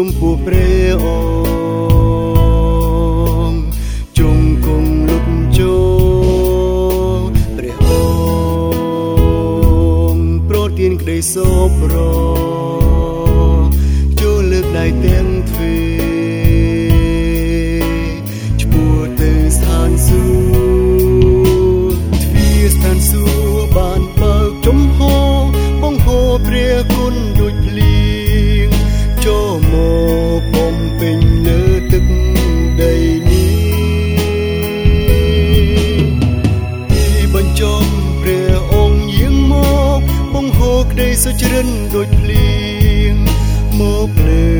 ចំពោះព្រះអង្គជងគង់លុបចូលព្រះអង្គប្រទានក្តីសោករចូលលើកដៃទាំងទ្វេឈ្មោះទៅស្ថានសួគ៌ទ្វាស្ថានសួគ៌បានបើកចំហបងហោព្រះគុណដូចភ្លៀ ក្តីសុចរិនដូចភ្លៀងមកលើ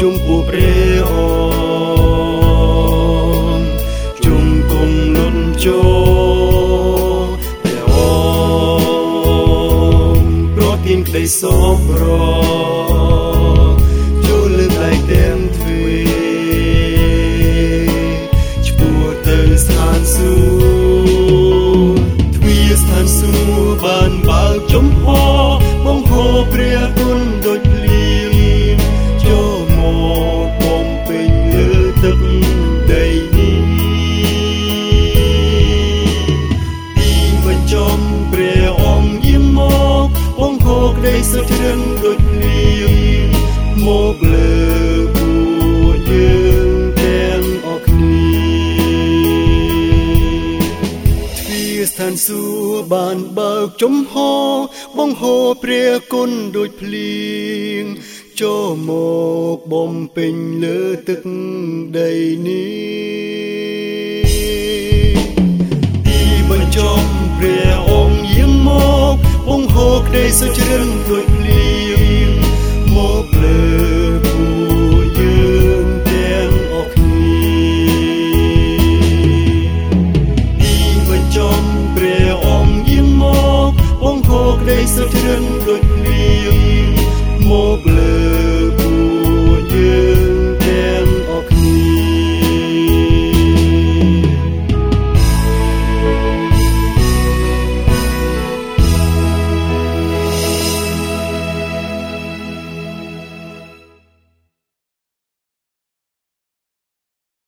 ជុំពួកព្រះអង្គជុំគុំលន់ចូលព្រះអង្គប្រទានក្តីសោករ បញ្ចំព្រះអង្គយាងមកបងហោក្តីសុចរិនដូចភ្លៀងមកលើពួកយើងទាំងអស់គ្នាទ្វាស្ថានសួគ៌បានបើកចំហបងហោព្រះគុណដូចភ្លៀងចូលមកបំពេញលើទឹកដីនេះ estou tirando